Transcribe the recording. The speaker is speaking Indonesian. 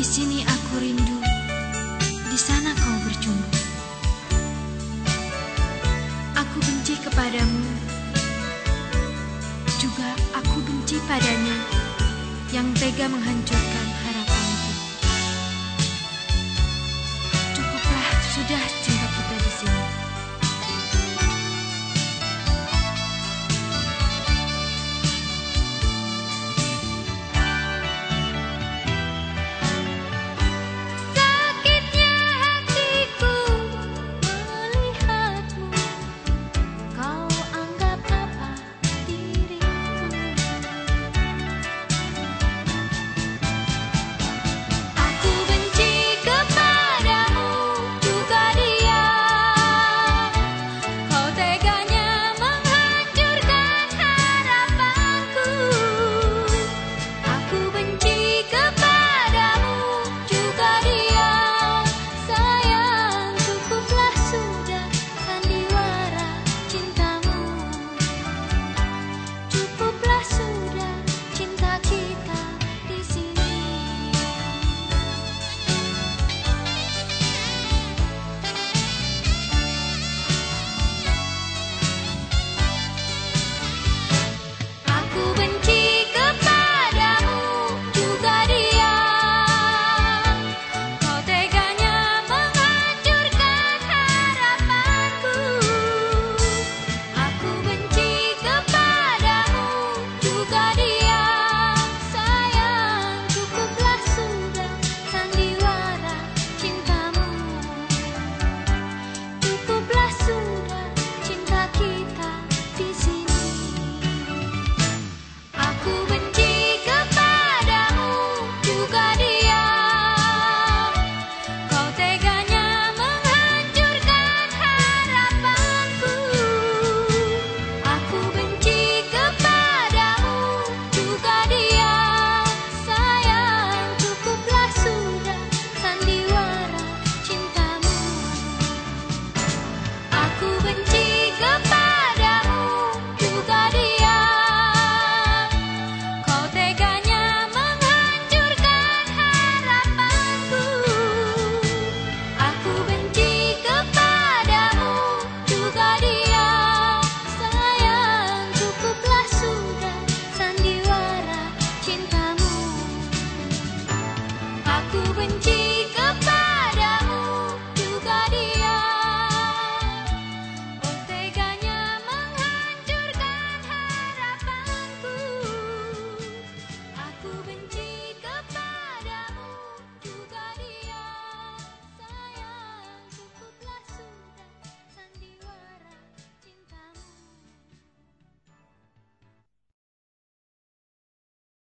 Di sini aku rindu, di sana kau berjumpa. Aku benci kepadamu, juga aku benci padanya yang tega menghancurkan.